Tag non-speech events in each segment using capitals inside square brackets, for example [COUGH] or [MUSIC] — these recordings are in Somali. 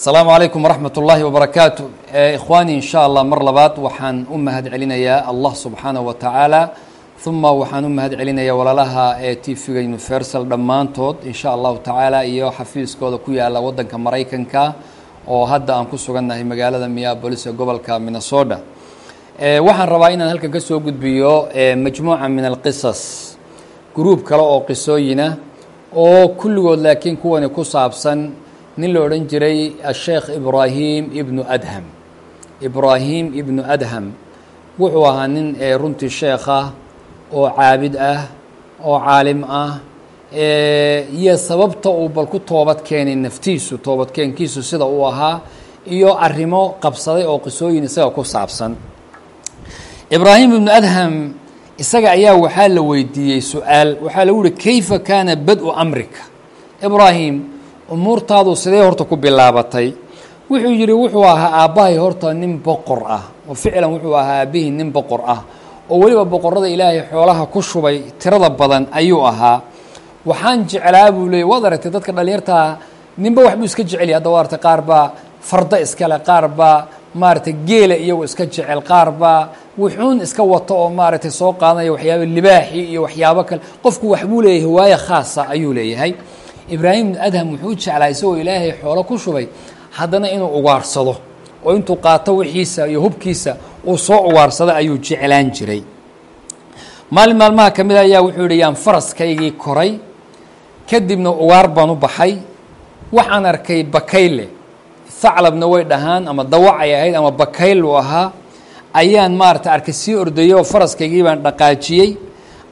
asalaamu calaykum waraxmat ullaahi wabarakaatu ikhwaani in sha allah mar labaad waxaan u mahad celinayaa allah subxaanahu wa tacaala uma waxaan u mahad celinayaa walaalaha ee tv-ga universal dhammaantood in sha allahu tacaala iyo xafiiskooda ku yaalla waddanka maraykanka oo hadda aan ku sugannahay magaalada minneabolis ee gobolka minnesota. Waxaan rabaa inaan halkan ka soo gudbiyo majmuuca min alqisas gruub kale oo qisooyina oo kulligood laakiin kuwani ku saabsan nin la odhan jiray asheekh ibraahim ibnu adham. Ibraahim ibnu adham wuxuu ahaa nin runtii sheekh ah oo caabid ah oo caalim ah iyo sababta uu bal ku toobad keenay naftiisu toobadkeenkiisu sida uu ahaa iyo arrimo qabsaday oo qisooyin isaga ku saabsan. Ibraahim ibnu adham isaga ayaa waxaa la weydiiyey su'aal. Waxaa lagu uhi kayfa kaana bad-u amrika? Ibraahim umuurtaadu sidee horta ku bilaabatay? Wuxuu yidhi wuxuu ahaa aabbahay horta nin boqor ah oo ficlan wuxuu ahaa aabbihii nin boqor ah oo weliba boqorada ilaahay xoolaha ku shubay tirada badan ayuu ahaa. Waxaan jeclaa buu leeyay waad aragtay dadka dhalinyartaa ninba waxbuu iska jeceliya hadda waa aragtay qaar baa farda iskale qaar baa maaragtay geela iyagu iska jecel qaar baa wuxuun iska wato oo maaragtay soo qaadanaya waxyaaba libaaxi iyo waxyaabo kale. Qofku waxbuu leeyahay hawaaye khaasa ayuu leeyahay ibraahim ibnu adham wuxuu jeclaa isagoo ilaahay xoolo ku shubay haddana inuu ugaarsado. Oo intuu qaato wixiisa iyo hubkiisa uu soo ugaarsado ayuu jeclaan jiray. Maalin maalmaha ka mid a ayaa wuxuu yihi yaan faraskaygii koray kadibna ugaar baan u baxay. Waxaan arkay bakayle thaclabna way dhahaan ama dawacay ahayd ama bakayl uu ahaa. Ayaan maarata arkay sii ordayay oo faraskaygii baan dhaqaajiyey.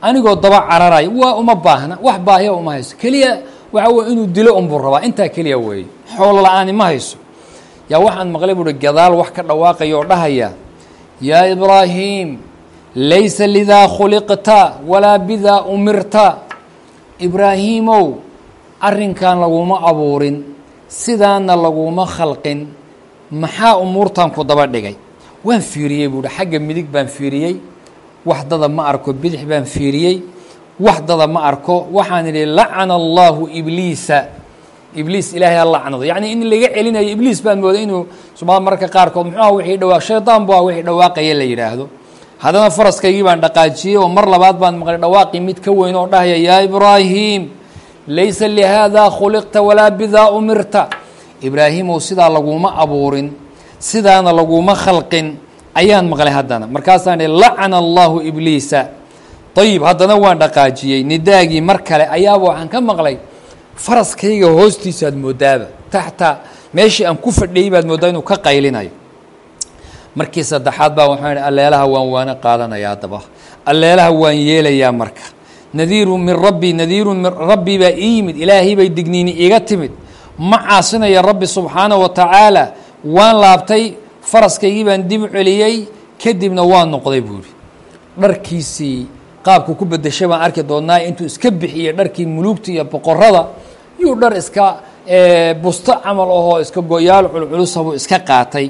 Anigoo daba cararay waa uma baahna wax baahiya uma hayso. Keliya waxa wey inuu dilo unbuu rabaa. Intaa keliya weeye xoolo la'aani ma hayso. Yaa waxaan maqlay buuhi gadaal wax ka dhawaaqaya oo dhahaya. Yaa ibraahim laysa lidaa khuliqta walaa bidaa umirta. Ibraahiimow arrinkan laguma abuurin sidaana laguma khalqin. Maxaa umuurtan ku daba dhigay? Waan fiiriyey buuhi xagga midig baan fiiriyey waxdada ma arko bidix baan fiiriyey waxdada ma arko waxaan idhi lacana allahu ibliisa. Ibliis ilaahay ha lacnado yacni in laga celinayo ibliis baan mooday inuu somaal mararka qaarkood muxuu aha wixii dhawaa shaydaan ah wixii dhawaaqaya la yidhaahdo. Haddana faraskaygii baan dhaqaajiyey oo mar labaad baan maqlay dhawaaqii mid ka weyn oo dhahaya yaa ibraahim laysa lihaadaa khuliqta walaa bidaa umirta. Ibraahimow sidaa laguma abuurin sidaana laguma khalqin ayaan maqlay haddana. Markaasaan ihi lacana allahu ibliisa ayib haddana waan dhaqaajiyey. Nidaagii mar kale ayaaba waxaan ka maqlay. Faraskayga hoostiisaad moodaaba. Taxta meeshii aan ku fadhiyey baad mooddaa inuu ka qaylinayo. Markii saddexaad baa waxaan ihi alleelaha waan waana qaadanaya haddaba. Alleelaha waan yeelayaa marka. Nadiiru min rabbi nadiiru min rabbi baa ii yimid. Ilaahay bay digniini iga timid. Ma caasinaya rabbi subxaanahu wa tacaala. Waan laabtay faraskaygii baan dib celiyey kadibna waan noqday buuri. Dharkiisii qaabku ku bedeshay baan arki doonnaa intuu iska bixiyey dharkii muluugta iyo boqorada yuu dhar iska busto camal ahoo iska go-yaal culculusa buu iska qaatay.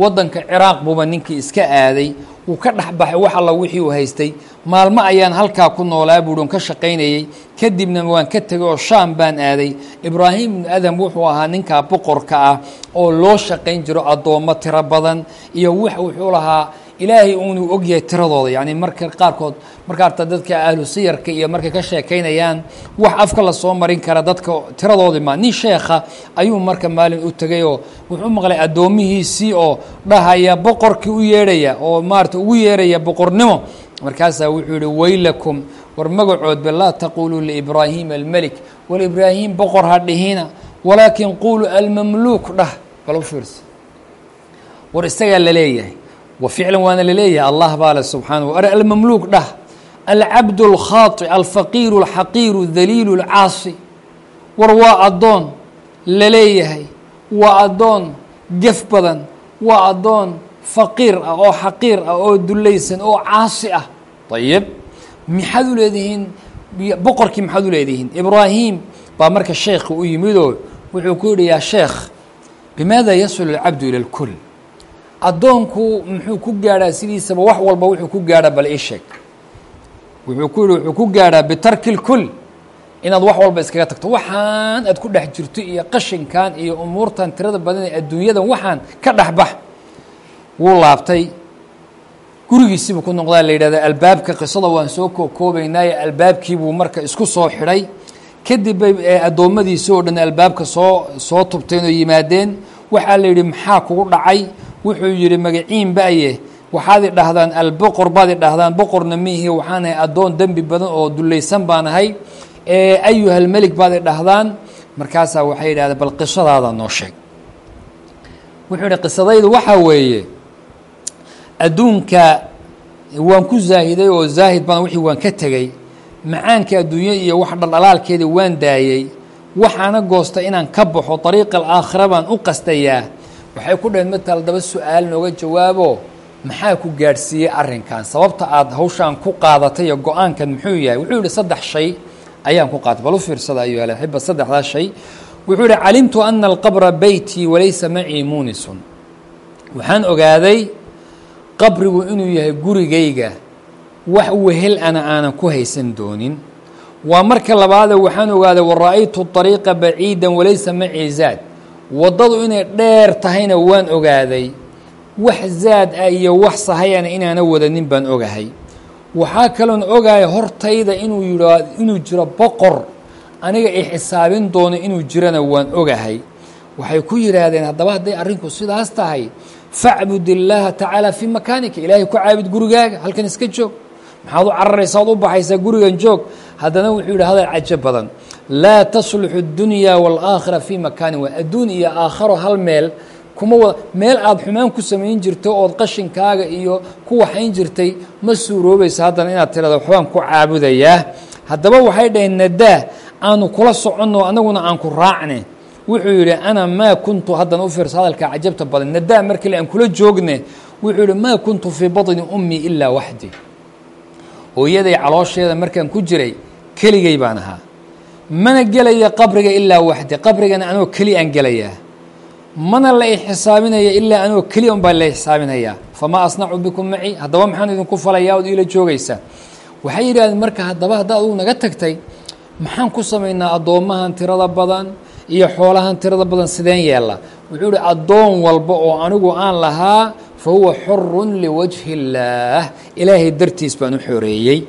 Waddanka ciraaq buuba ninkii iska aaday wuu ka dhexbaxay wax alla wixii uu haystay. Maalmo ayaan halkaa ku noolaa buuhi on ka shaqaynayey kadibna waan ka tegay oo shaam baan aaday. Ibraahim ibnu adam wuxuu ahaa ninkaa boqorka ah oo loo shaqayn jiro addoommo tiro badan iyo wax wuxuu lahaa ilaahay uunuu ogyahay tiradooda. Yacni marka qaarkood marka arta dadka ahlu siyarka iyo markay ka sheekaynayaan wax afka la soo marin kara dadka tiradoodii ma. Nin sheekha ayuu marka maalin u tegay oo wuxuu maqlay addoomihiisii oo dhahaya boqorkii u yeedhaya oo maarata ugu yeeraya boqornimo. Markaasaa wuxuu yihi waylakum war magacoodba laa taquuluu liibraahima almelik war ibraahim boqor ha dhihina walaakin quuluu almamluuk. Dhah bal u fiirsa war isagaa la leeyahay wa ficlan waana laleeyahay allah baa le subxaanahu ar almamluuk dhah alcabd اlkhaaطi alfaqiiru اlxaqiiru daliilu اlcaasi war waa addoon la leeyahay waa addoon gef badan waa addoon faqiir ah oo xaqiir ah oo dulaysan oo caasi ah ayib maxaad u leedihiin boqorkii maxaad u leedihiin ibraahim baa marka sheekhi u yimidoo wuxuu ku yihi yaa sheekh bimaada yasulu اlcabdu ilى اlkul addoonku muxuu ku gaadhaa sidiisaba wax walba wuxuu ku gaadhaa bal ii sheeg. Wuxuu ku yihi wuxuu ku gaadhaa bitarki اlkul inaad wax walba iskaga tagto. Waxaan aad ku dhex jirto iyo qashinkan iyo umuurtan tirada badan ee adduunyadan waxaan ka dhexbax wuu laabtay. Gurigiisiibuu ku noqdaa la yidhahda albaabka qisada waan soo kookoobaynaaye albaabkiibuu marka isku soo xidhay. Kadib bay addoommadiisii oo dhan albaabka soo soo tubteen oo yimaadeen. Waxaa la yidhi maxaa kugu dhacay wuxuu yidhi magaciin ba'ye waxaad dhahdaan alboqor baad i dhahdaan boqorna miihi waxaan ahay addoon dembi badan oo dullaysan baan ahay. Ayuhalmelig baad dhahdaan. Markaasaa waxay yidhahdeen bal qisadaada noo sheeg. Wuxuu yidhi qisadaydu waxaa weeye adduunka waan ku zaahiday oo zaahid badan wixii waan ka tegey. Macaanka adduunyo iyo wax dhaldhalaalkeeda waan daayey. Waxaana goosta inaan ka baxo dariiqa alaakhira baan u qastayaa waxay ku dhaheen matal daba su'aal nooga jawaabo maxaa ku gaadhsiiyey arrinkan? Sababta aada hawshaan ku qaadatay iyo go'aankan muxuu yahay? Wuxuu yihi saddex shay ayaan ku qaatay bal u fiirsada ayuha alaxiba saddexdaas shay. Wuxuu yihi calimtu ana alqabra beytii walaysa macii muunisun. Waxaan ogaaday qabrigu inuu yahay gurigayga wax wehel ana aanan ku haysan doonin. Waa marka labaade waxaan ogaaday wara-aytu ariiqa baciida walaysa macii zaad waddadu inay dheer tahayna waan ogaaday. Wax zaad ah iyo wax sahayana inaana wadanin baan ogahay. Waxaa kaloon ogahay hortayda inuu yidhaa inuu jiro boqor. Aniga i xisaabin doono inuu jirana waan ogahay. Waxay ku yidhaahdeen haddaba hadday arrinku sidaas tahay facbud illaaha tacaala fii makaanika ilaahay ku caabud gurigaaga halkan iska joog. Maxaad u cararaysa oad u baxaysaa gurigan joog. Haddana wuxuu yidhi hadal cajo badan laa tasluxu اdunya wاlaakhira fii makaanin waa adduun iyo aakharo hal meel. Kuma wada meel aada xumaan ku samayn jirto ood qashinkaaga iyo ku waxayn jirtay ma suuroobaysa haddana inaad tirahda waxbaan ku caabudayaa. Haddaba waxay dhaheen nadaa aanu kula soconno anaguna aan ku raacne. Wuxuu yidhi ana maa kuntu haddana u fiirsa hadalka cajabta badan nadaa markale aan kula joogne. Wuxuu yihi maa kuntu fii badni ummii ilaa waxdi. Hooyaday caloosheeda markaan ku jiray keligay baan ahaa mana gelaya qabriga ilaa waxdi qabrigana anoo keli aan gelayaa mana la ixsaabinaya ilaa anoo keli un baa la ixsaabinayaa famaa asnacu bikum maci. Haddaba maxaan idinku falayaa ood iila joogaysaa waxay yidhahdeen marka haddaba haddaad adugu naga tagtay maxaan ku samaynaa addoommahan tirada badan iyo xoolahan tirada badan sideen yeella. Wuxuu ihi addoon walba oo anigu aan lahaa fa huwa xurun liwajhi illaah. Ilaahay dartiis baan u xoreeyey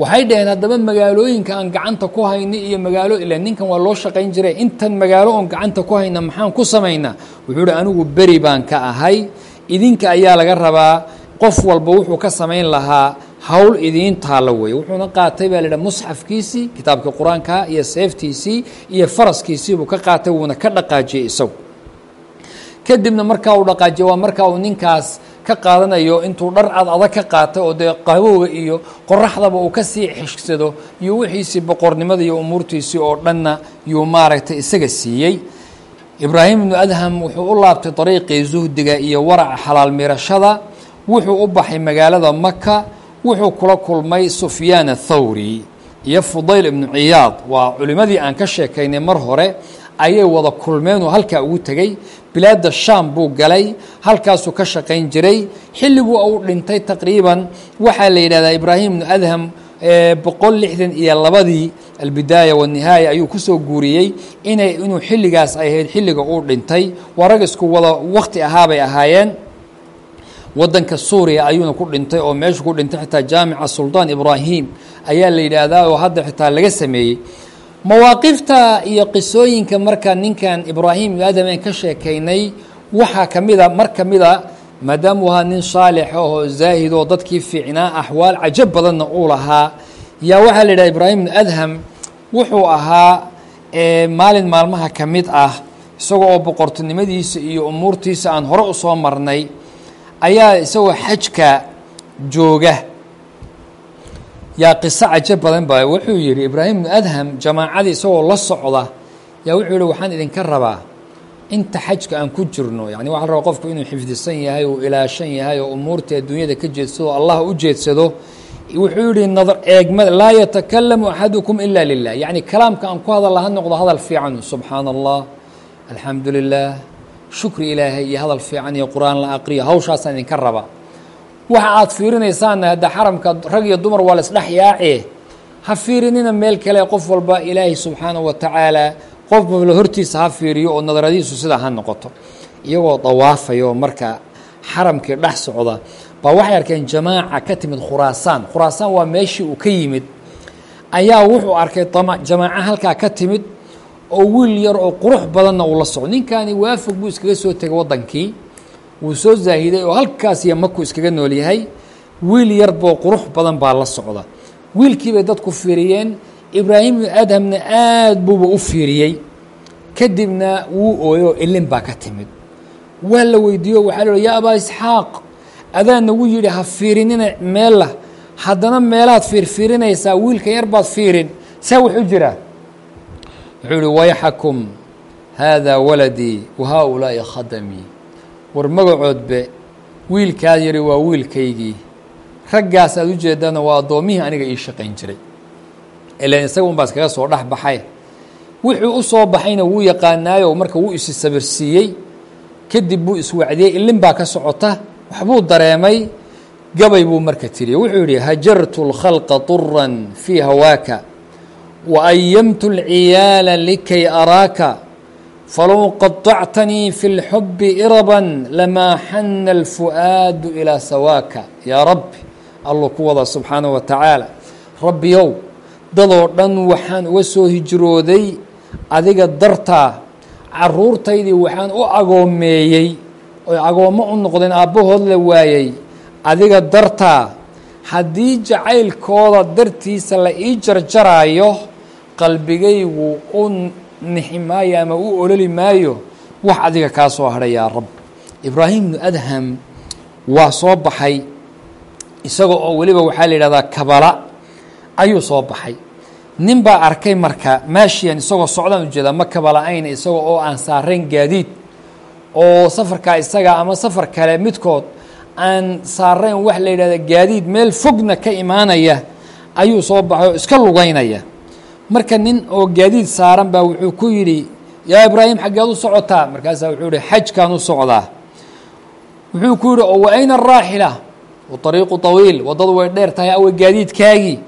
waxay dhaheen haddaba magaalooyinka aan gacanta ku hayna iyo magaalo ila ninkan waa loo shaqayn jiray. Intan magaalo oon gacanta ku hayna maxaan ku samaynaa wuxuu ihi anigu beri baan ka ahay. Idinka ayaa laga rabaa. Qof walba wuxuu ka samayn lahaa. Hawl idiin taalla weeye wuxuuna qaatay baa la idhaha musxafkiisii kitaabkii qur'aanka iyo seeftiisii iyo faraskiisiibuu ka qaatay. Wuuna ka dhaqaajiyey isagu. Kadibna markaa uu dhaqaajiye waa markaa uu ninkaas ka qaadanayo intuu dhar cad adag ka qaatay oo dee qabowga iyo qoraxdaba uu ka sii xishsado iyo wixiisii boqornimada iyo umuurtiisii oo dhanna yuu maaragtay isaga siiyey. Ibraahim ibnu adham wuxuu u laabtay dariiqii zuhdiga iyo waraca xalaal mirashada wuxuu u baxay magaalada maka wuxuu kula kulmay sufyaan athawri iyo fudayl ibnu ciyaad. Waa culimmadii aan ka sheekaynay mar hore ayay wada kulmeen oo halkaa ugu tegey bilaadda shaam buu galay halkaasuu ka shaqayn jiray. Xilliguu uu dhintay taqriiban waxaa la yidhahdaa ibraahim ibnu adham boqol lixdan iyo labadii albidaaya wanihaaya ayuu ku soo guuriyey inay inuu xilligaas ay ahayd xilliga uu dhintay. Waa isku wada wakti ahaabay ahaayeen. Waddanka suuriya ayuuna ku dhintay oo meeshu ku dhintay xitaa jaamica suldaan ibraahim ayaa la yidhaahdaa oo hadda xitaa laga sameeyey mawaaqifta iyo qisooyinka marka ninkan ibraahim iyo aadam aan ka sheekaynay waxaa ka mida mar ka mida maadaamuu ahaa nin saalix oo zaahid oo dadkii fiicnaa axwaal cajab badanna uu lahaa yaa waxaa la yidhaha ibraahim ibnu adham wuxuu ahaa maalin maalmaha ka mid ah isagoo oo boqortinimadiisa iyo umuurtiisa aan hore u soo marnay ayaa isagoo xajka jooga yaa qiso cajo badan ba wuxuu yidhi ibraahim ibnu adham jamaacadii isagoo la socda. Yaa wuxuu yihi waxaan idinka rabaa inta xajka aan ku jirno. Yani waxa la rabaa qofku inuu xifdisan yahay uu ilaashan yahay oo umuurtii adduunyada ka jeedsado allah u jeedsado. Wuxuu yihi nadar eegmada laa yatakalamu axadukum ila lilah yacni kalaamka aan ku hadalla ha noqdo hadal fiican. Subxaana allah alxamdu lilah shukri ilaahay iyo hadal fiican iyo qur'aan la aqriyo. Hawshaasaan idinka raba waxa aad fiirinaysaanna hadda xaramka rag iyo dumar waa la isdhex yaace ha fiirinina meel kale qof walba ilaahay subxaanahu wa tacaala qof walba hortiisa ha fiiriyo oo nadaradiisu sidaa ha noqoto. Iyagoo dawaafaya oo marka xaramkii dhex socda baa waxay arkeen jamaaca ka timid khuraasaan khuraasaan waa meeshii uu ka yimid. Ayaa wuxuu arkay jamaaco halkaa ka timid oo wiil yar oo qurux badanna uu la socdo. Ninkani waafog buu iskaga soo tegay waddankii wuu soo zaahiday oo halkaas iyo maku iskaga nool yahay wiil yar boo qurux badan baa la socda. Wiilkii bay dadku fiiriyeen ibraahim ibnu adhamna aad buuba u fiiriyey. Kadibna wuu ooyey oo ilin baa ka timid. Waa la weydiiyo waxaa la yaa abaa isxaaq adaa nagu yidhi ha fiirinina meella haddana meelaad fiirfiirinaysaa wiilka yar baad fiirin. Saa wax u jiraa. Wuxuu yihi wayxakum haadaa waladii wa haaulaa'i khadamii war magacoodbe wiilkaad yari waa wiilkaygii raggaas aad ujeedana waa addoommihii aniga ii shaqayn jiray ilan isaga un baa iskaga soo dhex baxay wuxuu u soo baxayna wuu yaqaanaayo marka wuu isi sabirsiiyey kadib buu iswacdiyey ilin baa ka socota waxbuu dareemay gabay buu marka tiriye wuxuu yihi hajartu اlkhalqa طuran fii hawaaka waayamtu اlciyaala likay araaka falow qaطactanii fi اlxubi iraban lamaa xana اlfu'aadu ilaa sawaaka yaa rabbi alluu ku wada subxaanaه wa tacaala rabbiyow dadoo dhan waxaan uga soo hijrooday adiga dartaa caruurtaydii waxaan u agoomeeyey oy agoommo u noqdeen aabbahood la waayey adiga dartaa haddii jacaylkooda dartiisa la ii jarjaraayo qalbigaygu u nixi maayo ama u ololi maayo wax adiga kaa soo hadhay yaa rab. Ibraahim ibnu adham waa soo baxay isaga oo weliba waxaa la yidhahdaa kabala ayuu soo baxay. Nin baa arkay marka maashiyan isagoo socdaan u jeedaa ma kabala-ayna isaga oo aan saarayn gaadiid oo safarkaa isaga ama safar kale midkood aan saarayn wax la yidhahda gaadiid meel fogna ka imaanaya ayuu soo baxay oo iska lugaynaya marka nin oo gaadiid saaran baa wuxuu ku yidhi yaa ibraahim xaggeed u socotaa markaasaa wuxuu yihi xajkaan u socdaa wuxuu ku yidhi oo wa ayna araaxila waariiqu طawiil waddadu way dheer tahay awa gaadiidkaagii.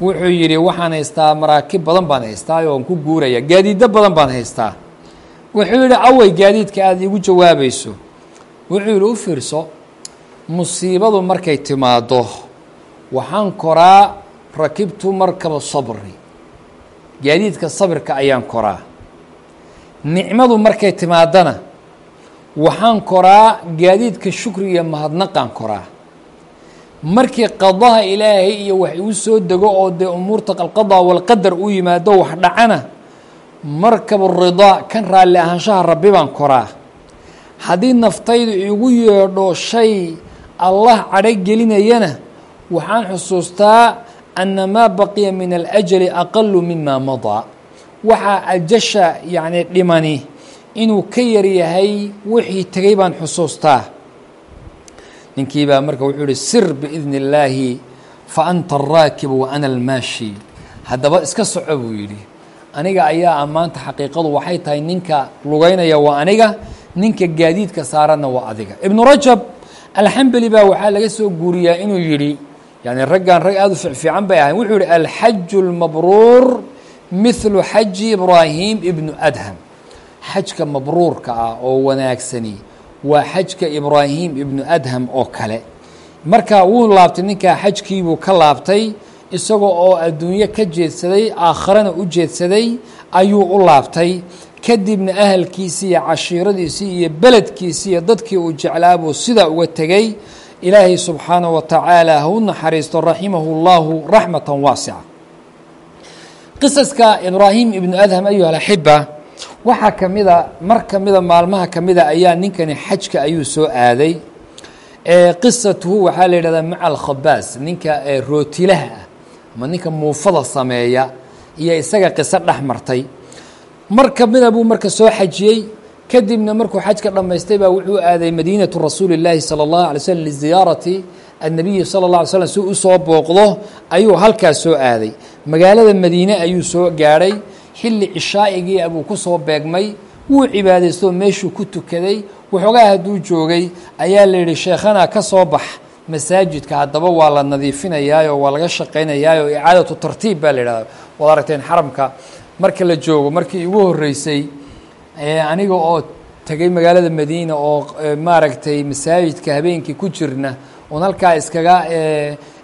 Wuxuu yidhi waxaan haystaa maraakib badan baan haystaa oon ku guuraya gaadiiddo badan baan haystaa. Wuxuu yidhi awey gaadiidka aada iigu jawaabayso wuxuu yidhi u fiirso musiibadu markay timaaddo waxaan koraa rakibtu markaba sabri gaadiidka sabirka ayaan koraa. Nicmadu markay timaadana waxaan koraa gaadiidka shukriga mahadnaqaan koraa. Markii qadaha ilaahay iyo wax igu soo dego oo dee umuurta alqada walqadar u yimaado wax dhacana markab ridaa kan raalli ahaanshaha rabbi baan koraa. Haddii naftaydu igu yeedho shay allah cadho gelinayana waxaan xusuustaa ana maa baqiya min alajali aqalu mima madaa waxaa ajasha yacni dhimani inuu ka yar yahay wixii tegay baan xusuustaa ninkii baa marka wuxuu yihi sir biidni illaahi fa anta araakibu wa ana almaashi haddaba iska soco buu yidhi aniga ayaa ammaanta xaqiiqadu waxay tahay ninka lugaynaya waa aniga ninka gaadiidka saaranna waa adiga ibnu rajab alxambeli baa waxaa laga soo guuriyaa inuu yidhi yani raggan rag aada u fiicfiican bay ahayn. Wuxuu yihi alxaju اlmabruur mithlu xaji ibraahim ibnu adham. Xajka mabruurka ah oo wanaagsani waa xajka ibraahim ibnu adham oo kale. Marka wuu laabtay ninkaa xajkiibuu ka laabtay isagoo oo adduunyo ka jeedsaday aakharana u jeedsaday ayuu u laabtay. Kadibna ahalkiisii iyo cashiiradiisii iyo beledkiisii iyo dadkii uu jeclaabuu sidaa uga tegey ilaahay subxaanaه wa tacaala ha u naxariisto raximahu اllahu raxmata waasica. Qisaska ibraahim ibnu adham ayuha alaxiba waxaa kamida mar kamida maalmaha kamida ayaa ninkani xajka ayuu soo aaday. Qisatuhu waxaa la yidhahdaa maca alkhabaas ninka rootilaha ah ama ninka muufada sameeya iyo isaga qiso dhex martay. Mar kamida buu marka soo xajiyey kadibna markuu xajka dhammaystay baa wuxuu aaday madiinatu rasuuli اllaahi salى اllahu alay slm liziyaarati annabiyi sala اllah alay slm si u soo booqdo ayuu halkaas soo aaday magaalada madiine ayuu soo gaadhay xilli cishaa'igii abuu ku soo beegmay wuu cibaadaystoo meeshuu ku tukaday waxoogaa hadduu joogay ayaa la yidhi sheekhana ka soo bax masaajidka haddaba waa la nadiifinayaayo waa laga shaqaynayaayo icaadatu tartiib baa la yidhahda waad aragteen xaramka marka la joogo markii igu horreysay aniga oo tegay magaalada madiina oo maaragtay masaajidka habeenkii ku jirna oon halkaa iskaga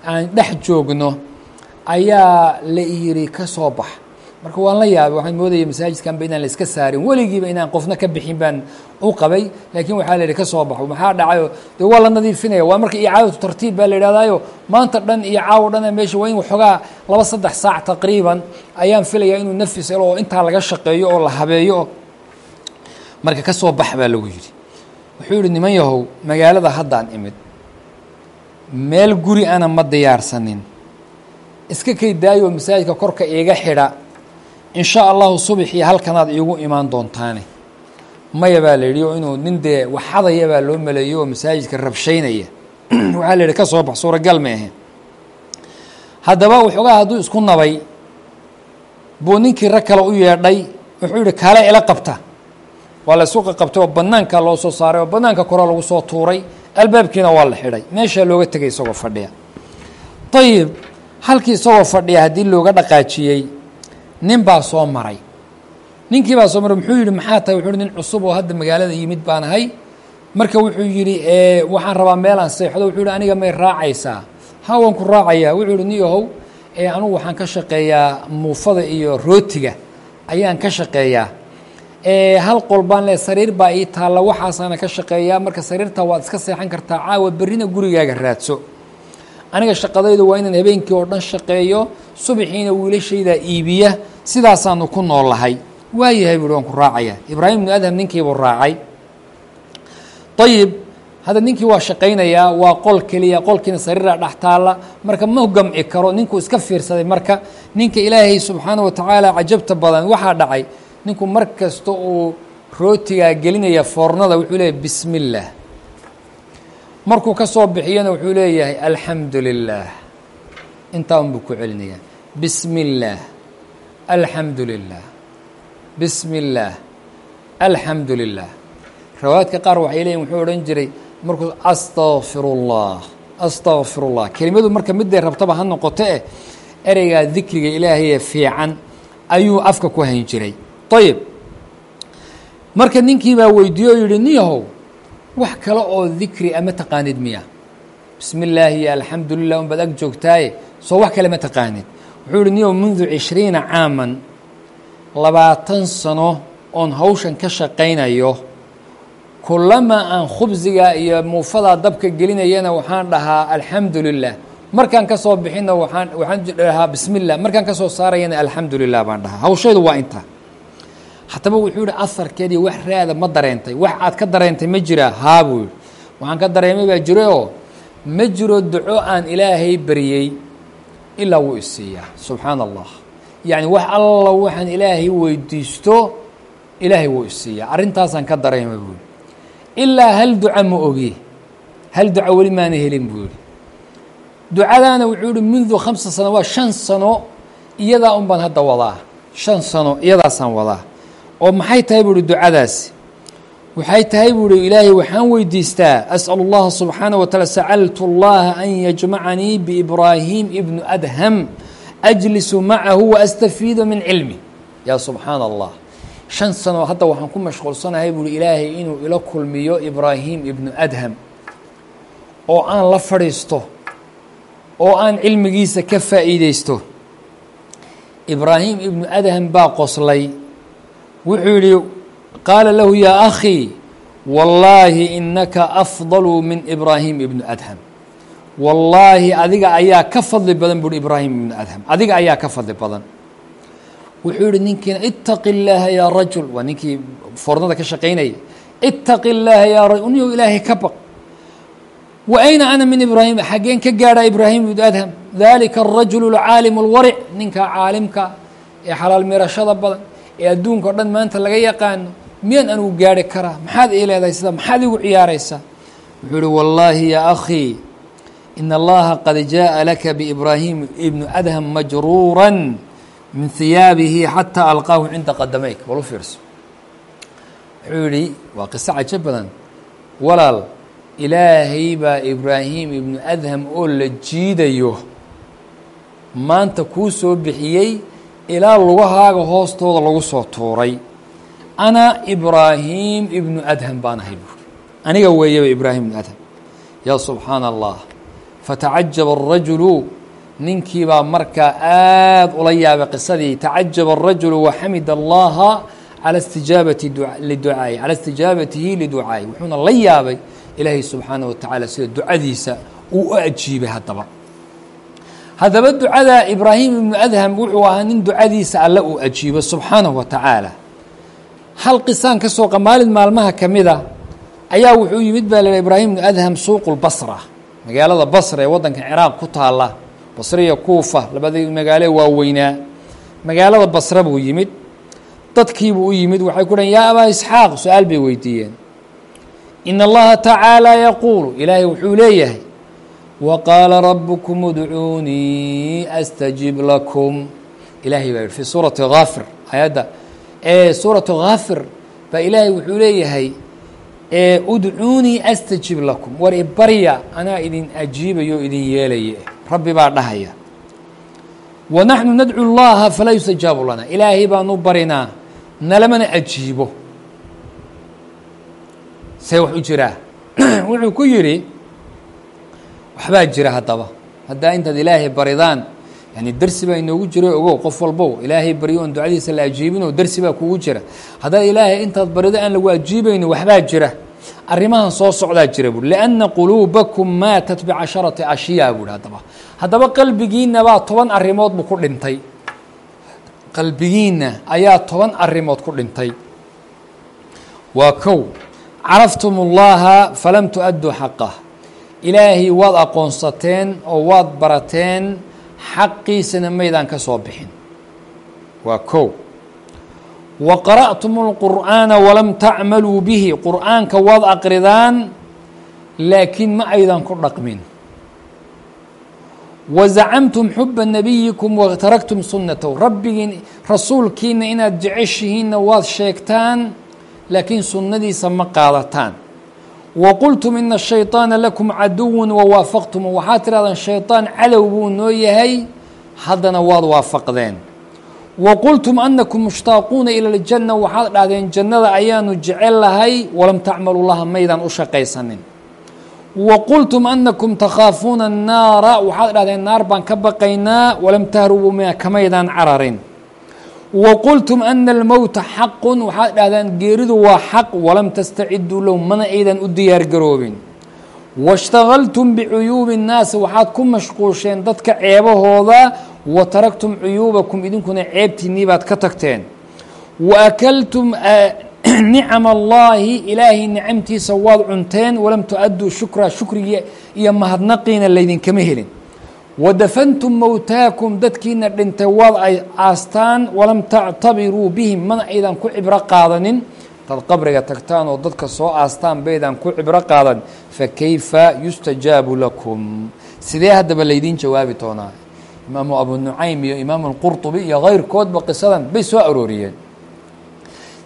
aan dhex joogno ayaa la yidhi ka soo bax. Marka waan la yaabay waxaan moodaya masaajidkanba inaan la iska saarin. Weligiiba inaan qofna ka bixin baan u qabay laakiin waxaa la yidhi ka soo baxo. Maxaa dhacayo dee waa la nadiifinaya waa marka icaadatu tartiib baa la yidhahdaayo. Maanta dhan iyo caawo dhan meesha waa in waxoogaa laba saddex saac taqriiban ayaan filayaa inuu nafis elo oo intaa laga shaqeeyo oo la habeeyo marka ka soo bax baa lagu yidhi. Wuxuu yihi niman yahow magaalada haddaan imid meel guri ana ma diyaarsanin. Iska kay daayoo masaajidka korka iiga xidha. In sha allahu subaxii halkanaad iigu imaan doontaane maya baa la yidhi oo inuu nin dee waxadaya baa loo maleeyo oo masaajidka rabshaynaya. [CLEARS THROAT] Waxaa la yidhi ka soo bax suuragal ma ahe. Haddaba waxoogaa hadduu isku nabay buu ninkii rag kale u yeedhay wuxuu yihi kaale ila qabta waa la isu qaqabtay oo banaanka loo soo saaray oo banaanka kora lagu soo tuuray. Albaabkiina waa la xidhay meeshaa looga tegay isagoo fadhiya. Ayib halkii isagoo fadhiya haddii looga dhaqaajiyey nin baa soo maray. Ninkii baa soo maray muxuu yihi maxaa tahay? Wuxuu hi nin cusub oo hadda magaalada yimid baan ahay. Marka wuxuu yidhi waxaan rabaa meelaan seexdo. Wuxuu yihi aniga may raacaysaa. Ha waan ku raacayaa. Wuxuu yihi niyahow anugu waxaan ka shaqeeyaa muufada iyo rootiga. Ayaan ka shaqeeyaa hal qol baan le sariir baa ii taalla waxaasaana ka shaqeeyaa marka sariirta waad iska seexan kartaa caawa berrina gurigaaga raadso. Aniga shaqadaydu waa inaan habeenkii oo dhan shaqeeyo subaxiina wiilashaydaa iibiya sidaasaanu ku noolahay. Waayahay buuhi waan ku raacaya. Ibraahim ibnu adham ninkiibuu raacay. Ayib hadda ninkii waa shaqaynayaa waa qol keliya qolkiina sariira dhex taalla. Marka ma gamci karo ninkuu iska fiirsaday marka. Ninka ilaahay subxaana wa tacaala cajabta badan waxaa dhacay ninku mar kasta uu rootigaa gelinaya foornada wuxuu leeyahy bismi illaah markuu ka soo bixiyana wuxuu leeyahay alxamdu lilaah intaa unbuu ku celinayaa bismi illaah alxamdu lilah bismi illaah alxamdu lilah riwaayaadka qaar waxay leeyihiin wuxuu odhan jiray markuu astakfiru اllah astakfir اllah kelimadu marka midday rabtaba ha noqoto eh ereygaa dikriga ilaahaye fiican ayuu afka ku hayn jiray ayib marka ninkii baa weydiiye oo yihi niyahow wax kale oo dikri a ma taqaanid miya. Bismi illaahi iyo alxamdu lilah unbaad ag joogtaaye soo wax kale ma taqaanid. Wuxuu yihi niyahow mundu cishriina caaman labaatan sano oon hawshan ka shaqaynayo kulamaa aan khubsiga iyo muufadaa dabka gelinayana waxaan dhahaa alxamdu lilah markaan ka soo bixina waaan waxaan dhahaa bismi illah markaan ka soo saarayana alxamdu lilah baan dhahaa. Hawshaydu waa intaa haddaba wuxuu yihi aharkeedii wax raada ma dareentay. Wax aad ka dareentay ma jiraa. Haa buu yihi waxaan ka dareemay baa jiro oo ma jiro duco aan ilaahay baryey ilaa wuu isiiyaa subxaana allah yacni wax alla waxaan ilaahay weydiisto ilaahay wuu isiiyaa arrintaasaan ka dareemay buu yihi ilaa hal duca ma ogi. Hal duca weli maana helin buu yihi ducadaana wuxuu yihi mundu khamsa sano waa shan sano iyadaa un baan hadda wadaa. Shan sano iyadaasaan wadaa oo maxay tahay buu uhi ducadaasi waxay tahay buu uhi ilaahay waxaan weydiistaa as'al اllaha subxaanaه wa taala sacaltu اllaha an yajmacanii biibraahim ibnu adham ajlisu macahu waastafiida min cilmi yaa subxaana allah shan sano hadda waxaan ku mashquulsanahay buuhi ilaahay inuu ila kulmiyo ibraahim ibnu adham oo aan la fadhiisto oo aan cilmigiisa ka faa'iideysto ibraahim ibnu adham baa qoslay wuxuu yihi qaala lahu yaa akhii wallaahi inaka afdalu min ibraahim ibnu adham. Wallaahi adiga ayaa ka fadli badan buuhi ibraahim ibnu adham. Adiga ayaa ka fadli badan. Wuxuu yihi ninkiina itaqi illaaha yaa rajul. Waa ninkii foornada ka shaqaynayay. Itaqi illaaha yaa rajul. Niyow ilaahay ka baq. Wa ayna ana min ibraahim? Xaggeen ka gaadha ibraahim ibnu adham. Dalika arajulu alcaalimu alwaric ninka caalimka ee xalaal mirashada badan ee adduunka o dhan maanta laga yaqaano miyaan anugu gaari karaa? Maxaad ii leedahay sida maxaad igu ciyaaraysaa wuxuu ihi wallaahi yaa akhii in allaha qad jaءa laka biibraahim ibnu adham majruura min hiyaabihi xataa alqaahu cinda qadamayk walu fiirso. Wuxuu yihi waa qiso cajo badan. Walaal ilaahay baa ibraahim ibnu adham oo la jiidayo. Maanta kuu soo bixiyey ilaa lugahaaga hoostooda lagu soo tuuray. Ana ibraahim ibnu adham baan ahay buuri aniga weeyaba ibraahim ibnu adham. Yaa subxaana allah fatacajaba arajulu ninkii baa markaa aada ula yaabay qisadii tacajaba arajulu waxamid allaha calى istijaabati liducaa'i calى istijaabatihi liducaa'i wuxuuna la yaabay ilaahay subxaana wa tacaala sida ducadiisa uu u ajiibay haddaba haddaba ducada ibraahim ibnu adham wuxuu ahaa nin ducadiisa alle uu ajiibo subxaanahu wa tacaala. Hal qisaan ka soo qamaalid maalmaha ka mida ayaa wuxuu yimid baa la ibraahim ibnu adham suuqu lbasra magaalada basra ee waddanka ciraaq ku taala basriya kuufa labadii magaalo waaweynaa. Magaalada basra buu yimid. Dadkiibuu u yimid waxay ku dhaheen yaa abaa isxaaq su'aal bay weydiiyeen. In allaha tacaalى yaquulu ilaahay wuxuu leeyahay waqaala rabukum udcuunii astajib lakum. Ilaahay baa yihi fi suurati haafir ayadda ee suuratu haafir baa ilaahay wuxuu leeyahay udcuunii astajib lakum. War ibarya anaa idin ajiibayo idin yeelaye. Rabbi baa dhahaya. Wa naxnu nadcu llaha falaa yustajaabu lana. Ilaahay baanu barinaa nalamana ajiibo. See wax u jiraa. [CLEARS THROAT] Wuxuu ku yidhi waxbaa jira haddaba. Haddaa intaad ilaahay baridaan yani dersi baa inoogu jiro ogow qof walbow ilaahay baryo oon ducadiisa la ajiibinoo dersi baa kugu jira. Haddaad ilaahay intaad barido aan lagu ajiibayno waxbaa jira. Arrimahan soo socdaa jira buuri lianna quluubakum maatat bicasharati ashyaa buuhi haddaba. Haddaba qalbigiinna baa toban arrimood buu ku dhintay. Qalbigiinna ayaa toban arrimood ku dhintay. Waa kow caraftum اllaha falam tu'adduu xaqah ilaahay waad aqoonsateen oo waad barateen xaqiisana maydaan ka soo bixin. Waa kow. Wa qara'tum اlqur'aana walam tacmaluu bihi. Qur'aanka waad aqridaan laakiin ma aydan ku dhaqmin. Wa zacamtum xuba nabiyikum wataraktum sunnatahu. Rabbigiin rasuulkiina inaad jeceshihiinna waad sheegtaan laakiin sunnadiisa ma qaadataan wa qultum ina الshayطaana lakum caduwa wawaafaqtum waxaad tirahdaan shayطaan cadow buu noo yahay haddana waad waafaqdeen wa qultum anakum mushtaaquuna ilى اljanna waxaad dhahdeen jannada ayaanu jecel lahay walam tacmalu laha maydaan u shaqaysanin wa qultum anakum takhaafuuna الnaara waxaad dhahdeen naar baan ka baqaynaa walam tahrubuu minha kamaydaan cararin waqultum ana almowta xaqun waxaad dhahdaan geeridu waa xaq walam tastaciduu low mana aydan u diyaargaroobin washtaqaltum bicuyuubi nnaasi waxaad ku mashquusheen dadka ceebahooda. Wa taraktum cuyuubakum idinkuna ceebtiinnii baad ka tagteen. Wa akaltum eh, [CLEARS THROAT] nicama allaahi ilaahay nicamtiisa waad cunteen. Walam tu-adduu shukra shukrigi iyo mahadnaqiina laydinkama helin wadafantum mowtaakum dadkiina dhintay waad ay aastaan walam tactabiruu bihim mana aydan ku cibro qaadanin dad qabriga tagtaan oo dadka soo aastaan baydan ku cibro qaadan fakayfa yustajaabu lakum sidee haddaba laydiin jawaabi doonaa imaamu abu nucaym iyo imaamu اlqurطubi iyo kayrkoodba qisadan bay soo arooriyeen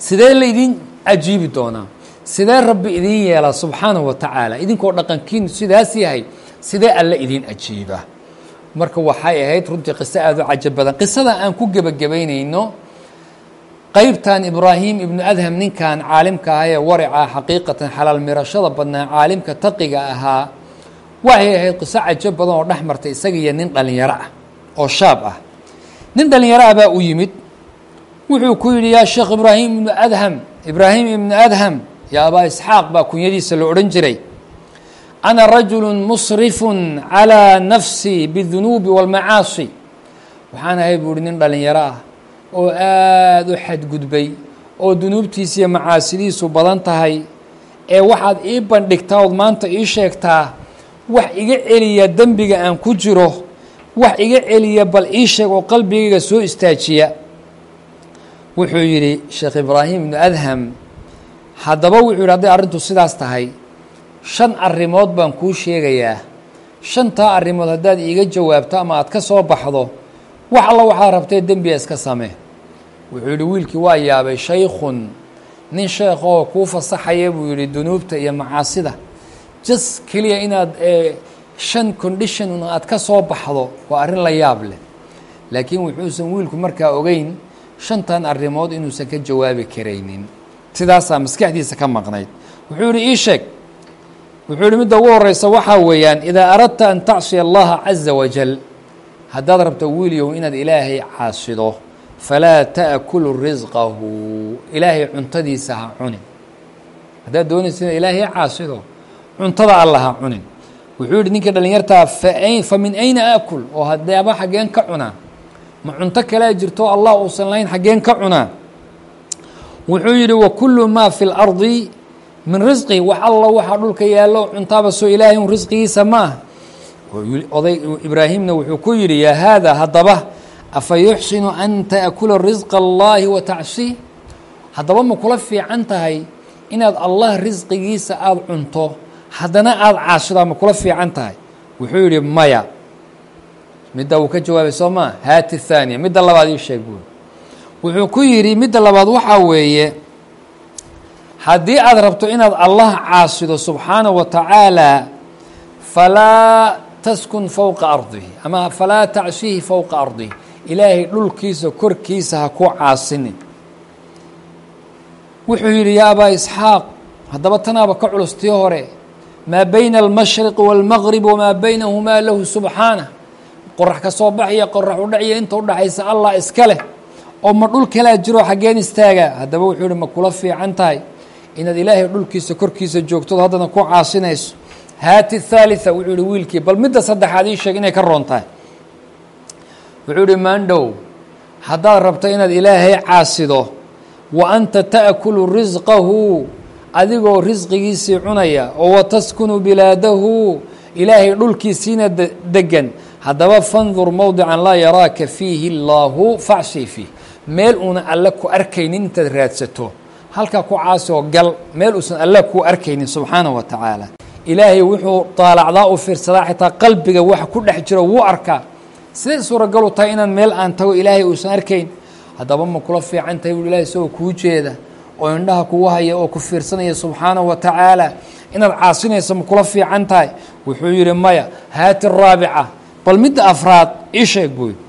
sidee laydiin ajiibi doonaa sidee rabbi idiin yeelaa subxaanahu wa tacaala idinkoo dhaqankiinu sidaas yahay sidee alle idiin ajiiba marka waxay ahayd runtii qiso aada u cajab badan. Qisada aan ku gebagabaynayno qeybtan ibraahim ibnu adham ninkan caalimka ahaa ee warica xaqiiqatan xalaal mirashada badnaa caalimka taqiga ahaa waxay ahayd qiso cajab badan oo dhex martay isaga iyo nin dhalinyaro ah oo shaab ah. Nin dhalinyaro ah baa u yimid. Wuxuu ku yidhi yaa sheekh ibraahim ibnu adham ibraahim ibnu adham yaa abaa isxaaq baa kunyadiisa la odhan jiray ana rajulu musrifu calىa nafsii bidunuubi wاlmacaasi waxaan ahay buu ihi nin dhalinyaro ah oo aada u xadgudbay oo dunuubtiisa iyo macaasidiisu badan tahay ee waxaad ii bandhigtaa ood maanta ii sheegtaa wax iga celiya dembiga aan ku jiro wax iga celiya bal ii sheeg oo qalbigayga soo istaajiya. Wuxuu yidhi sheekh ibraahim ibnu adham haddaba wuxuu yidhi hadday arrintu sidaas tahay shan arrimood baan kuu sheegayaa. Shantaa arrimood haddaad iiga jawaabto ama aad ka soo baxdo wax alla waxaad rabtee dembiga iska samee. Wuxuu yidhi wiilkii waa yaabay shaykhun. Nin sheekh oo kuu fasaxaya buu yidhi dunuubta iyo macaasida. Jas keliya inaad shan condition aad ka soo baxdo waa arrin la yaab leh. Laakiin wuxuusan wiilku markaa ogeyn shantan arrimood inuusan ka jawaabi karaynin. Sidaasaa maskaxdiisa ka maqnayd. Wuxuu yihi ii sheeg wuxuu yihi midda ugu horeysa waxaa weeyaan idaa aradta an tacsiya allaha caza wajal haddaad rabto wiilyow inaad ilaahay caasido falaa ta'kul risqahu ilaahay cuntadiisa ha cunin. Haddaad doonaysa inaad ilaahay caasido cuntada alla ha cunin. Wuxuu yihi ninkii dhalinyartaa fa min ayna aakul? Oo hadeeba xaggeen ka cunaa ma cunto kalea jirto allah uusan lahayn xaggeen ka cunaa wuxuu yidhi wakulu maa fi lardi min risqi wax alla waxaa dhulka yaallo cuntaaba soo ilaahay un risqigiisa ma ah ibraahimna wuxuu ku yidhi yaa haada haddaba afa yuxsinu an taأkula risqa اllahi wa tacsi haddaba ma kula fiican tahay inaad allah risqigiisa aada cunto haddana aada caasidaa ma kula fiican tahay. Wuxuu yidhi maya. Midda uu ka jawaabay soo maa haati thaaniya. Midda labaad ii sheeg buuri wuxuu ku yidhi midda labaad waxaa weeye haddii aad rabto inaad allah caasido subxaanaه wa tacaala falaa taskun fowqa ardihi ama falaa tacsihi fowqa ardihi. Ilaahay dhulkiisa korkiisa ha ku caasinin wuxuu yidhi yaa abaa isxaaq haddaba tanaaba ka culus tii hore. Maa bayna almashriqi wاlmaqrib wamaa baynahumaa lahu subxaanah. Qorax ka soo baxaya qorax udhaciya inta udhaxaysa allah iska leh. Oo ma dhul kalaa jiro xaggeen istaagaa haddaba wuxuu yihi ma kula fiican tahay inaad ilaahay dhulkiisa korkiisa joogtod haddana ku caasinayso. Haati thaalitha wuxuu yihi wiilkii bal midda saddexaad ii sheeg inay ka roon tahay wuxuu yihi maandhow haddaad rabto inaad ilaahay caasido wa anta ta'kulu risqahu adigoo risqigiisii cunaya oo wa taskunu bilaadahu ilaahay dhulkiisiina degan haddaba fandur mowdican laa yaraaka fiihi اllaahu facsi fiih. Meel uuna alle ku arkaynin intaad raadsato halkaa ku caasi oo gal meel uusan alle ku arkaynin subxaanaه wa tacaala ilaahay wuxuu daalacdaa u fiirsadaa xitaa qalbiga waxa ku dhex jiro wuu arkaa. Siday suuragalu tahay inaan meel aan tago ilaahay uusan arkayn? Haddaba ma kula fiican tahay buu ilahay isagoo kuu jeeda oo indhaha kugu haya oo ku fiirsanaya subxaanaه wa tacaala inaad caasinayso ma kula fiican tahay? Wuxuu yihi maya haati raabica. Bal midda afraad ii sheeg buu yidhi.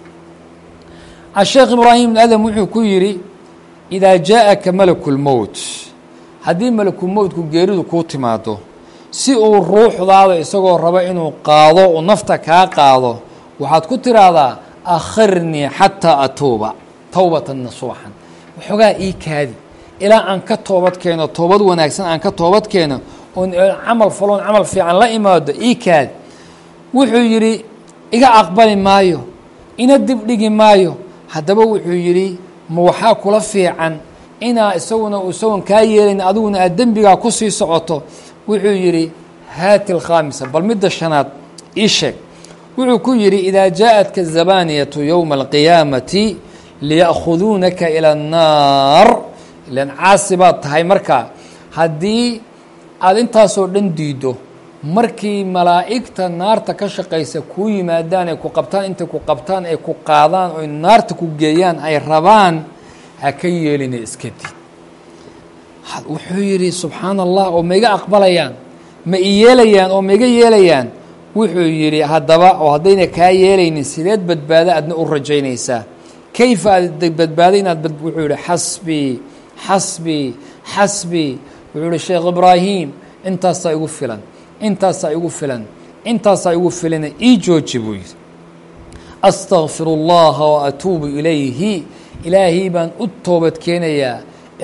Asheekh ibraahim ibn adam wuxuu ku yidhi idaa malaku lmowt haddii malakulmowtku geeridu kuu timaado si uu ruuxdaada isagoo raba inuu qaado uu nafta kaa qaado waxaad ku tiraahdaa akhirnii xataa atuuba towbatan nasuuxan. Waxoogaa ii kaadi. Ilaa aan ka toobad keeno toobad wanaagsan aan ka toobad keeno oon camal faloon camal fiican la imaado ii kaadi. Wuxuu yidhi iga aqbali maayo ina dibdhigi maayo. Haddaba wuxuu yidhi ma waxaa kula fiican inaa isaguna isagoon kaa yeelayn adiguna aad dembigaa ku sii socoto? Wuxuu yidhi haati alkhaamisa bal midda shanaad ii sheeg. Wuxuu ku yidhi idaa jaaءatka zabaniyatu yowma alqiyaamati liya'khuduunaka ila annaar. Ilan caasi baad tahay markaa. Haddii aada intaasoo dhan diiddo markii malaa'igta naarta ka shaqaysa kuu yimaadaan ay ku qabtaan intay ku qabtaan ay ku qaadaan oy naarta ku geeyaan ay rabaan ha ka yeelina iska did wuxuu yidhi subxaana allah oo ma iga aqbalayaan ma i yeelayaan oo ma iga yeelayaan wuxuu yidhi haddaba oo haddayna kaa yeelaynin sideed badbaado aadna u rajaynaysaa kayfa aad badbaado inaad wuxuu yihi xasbii xasbii xasbii wuxuu yihi sheekh ibraahim intaasaa igu filan intaasaa igu filan. Intaasaa igu filana ii jooji buu yidhi. Astaqfir wa atuubu ilayhi. Ilaahay baan u toobad keenayaa.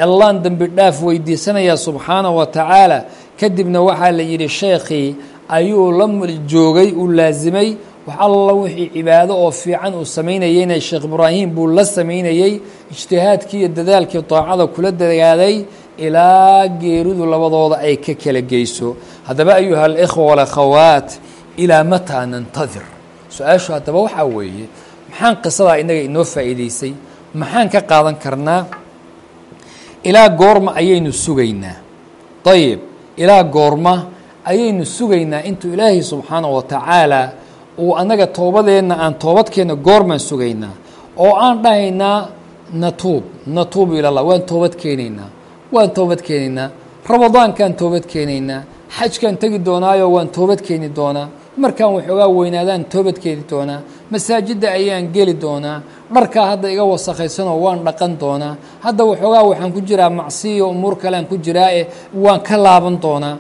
Allaan dembi dhaaf weydiisanayaa subxaanaه wa tacaala. Kadibna waxaa la yidhi sheekhii ayuu la joogay uu laasimay wax alla wixii cibaado oo fiican uu samaynayeyna sheekh ibraahim buu la samaynayey ijtihaadkii iyo dadaalkii daacada kula dagaaday ilaa geeridu labadooda ay ka kala geyso. Haddaba ayuha alikhwa walakhawaat ilaa mataa nantadir su'aashu haddaba waxaa weeye maxaan qisadaa inaga inoo faa'iideysay maxaan ka qaadan karnaa? Ilaa goorma ayaynu sugaynaa. Ayib ilaa goorma ayaynu sugaynaa intuu ilaahay subxaanaه wa tacaala uu annaga toobadeenna aan toobadkeenna goormaan sugaynaa. Oo aan dhahaynaa natuub natuubu ila llah waan toobad keenaynaa waan toobad keenaynaa. Ramadaankaan toobad keenaynaa. Xajkaan tegi doonaayo waan toobad keeni doonaa. Markaan waxoogaa weynaadaan toobad keeni doonaa. Masaajidda ayaan geli doonaa. Dharkaa hadda iga wasakhaysanoo waan dhaqan doonaa. Hadda waxoogaa waxaan ku jiraa macsiyo umuur kalean ku jiraa e waan ka laaban doonaa.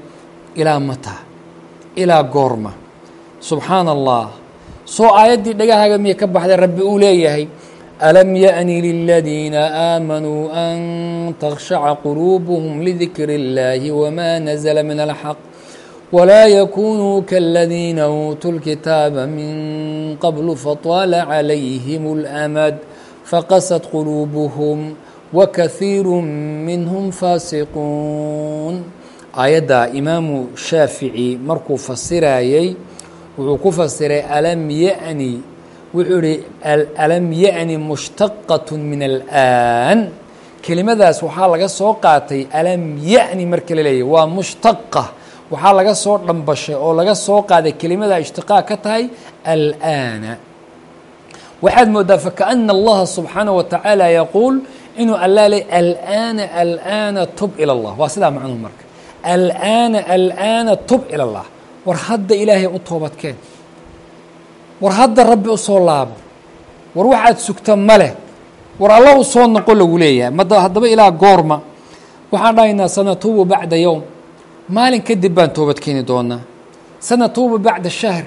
Ilaa mataa ilaa goorma subxaana allah soo aayaddii dhagahaaga miya ka baxday rabbi uu leeyahay alam yaأni liladiina aamanuu an takhshaca quluubuhum lidikri اllahi wma nazla min alxaq wlaa yakunuu kaladiina uutuu lkitaaba min qablu faطaala calayhim اlamad faqasad quluubuhum wakahiiru minhum faasiquun aayadda imaamu shaafici markuu fasirayey wuxuu ku fasiray alam yaأni wuxuu ihi alam yaأni mushtaqaة min alآan kelimadaas waxaa laga soo qaatay alam yaأni marka la leeyahy waa mushtaqa waxaa laga soo dhambashay oo laga soo qaaday kelimada ishtiqaaq ka tahay alآana waxaad moodaa fakaأna allaha subxaanaه wa tacaala yaquul inuu allaa ley alآana alآana tub ilى اllah waa sidaa macnuhu marka alآana alآana tub ilى اllah war hadda ilaahay u toobadkeen war hadda rabbi u soo laabo. War waxaad sugta ma leh. War alla u soo noqo lagu leeyahay. Mad haddaba ilaa goorma waxaan dhahaynaa sanatuubu bacda yowm maalin kadib baan toobad keeni doonaa. Sanatuubu bacda shahr.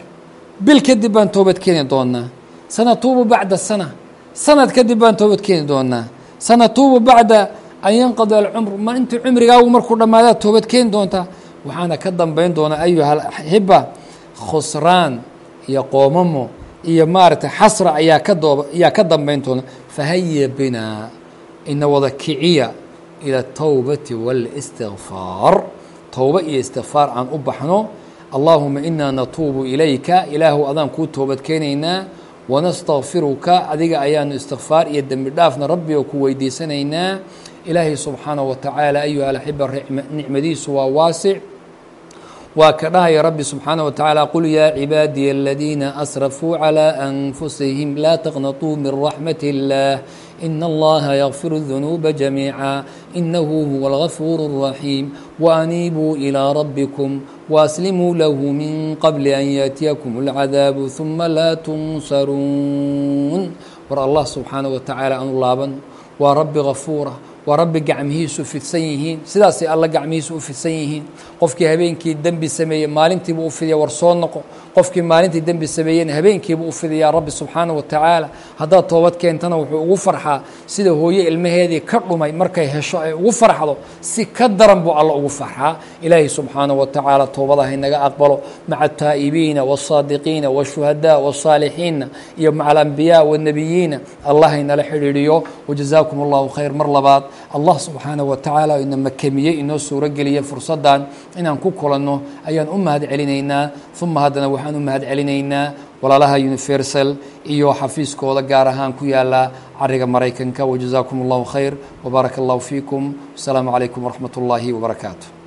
Bil kadib baan toobad keeni doonaa. Sanatuubu bacda sana. Sanad kadib baan toobad keeni doonaa. Sanatuubu bacda an yanqadi alcumr. Ma intii cumrigaagu markuu dhammaadaad toobad keeni doontaa? Waxaana ka dambayn doonaa ayuha axiba khusraan iyo qoomamo iyo maaragtay xasra ayaa ka dooba ayaa ka dambayn doona fahaya binaa ina wada kiciya ila atawbati waاlistigfaar towba iyo istikfaar aan u baxno. Allaahuma inaa natuubu ilayka ilaahu adaan kuu toobad keenaynaa wanastakfiruka adiga ayaanu istikfaar iyo dembi dhaafna rabbi oo ku weydiisanaynaa. Ilaahay subxaanaه wa tacaala ayuha alaxiba nicmadiisu waa waasic waa ka dhahaya rabbi subxaanaه wa tacaala qul yaa cibaadiya aladiina asrafuu calى anfusihim laa taqnatuu min raxmat اllah in allaha yakfir الdunuuba jamiica inahu huwa اlgafuur الraxiim waaniibuu ilىa rabbikum waaslimuu lahu min qabli an yaأtiyakum اlcadaabu ثuma laa tunsaruun war allah subxaanaه wa tacaala aanu laaban waa rabbi gafuura waa rabbi gacmihiisu fidsan yihiin. Sidaasay alla gacmihiisu u fidsan yihiin. Qofkii habeenkii dembi sameeyey maalintiibuu u fidiya war soo noqo qofkii maalintii dembi sameeyena habeenkiibu u fidiyaa rabbi subxaana wa tacaala haddaad toobad keentana wuxuu ugu farxaa sida hooye ilmaheedii ka dhumay markay hesho ay ugu farxdo si ka daran buu alla ugu farxaa. Ilaahay subxaana wa tacaala toobadaha inaga aqbalo maca ataa'ibiina waاsaadiqiina waashuhadaa waاsaalixiina iyo maca alambiyaa wanebiyiina allah inala xidhiidhiyo. Wajazaakum allahu khayr mar labaad. Allah subxaana wa tacaala ina makamiyey inoo suurogeliya fursaddan inaan ku kulanno ayaan u mahad celinaynaa uma haddana waxaan u mahad celinaynaa walaalaha universal iyo xafiiskooda gaar ahaan ku yaalla cariga maraykanka. Wajazaakum allahu khayr wbaaraka allahu fiikum. Wasalaamu calaykum waraxmat ullaahi wabarakaatu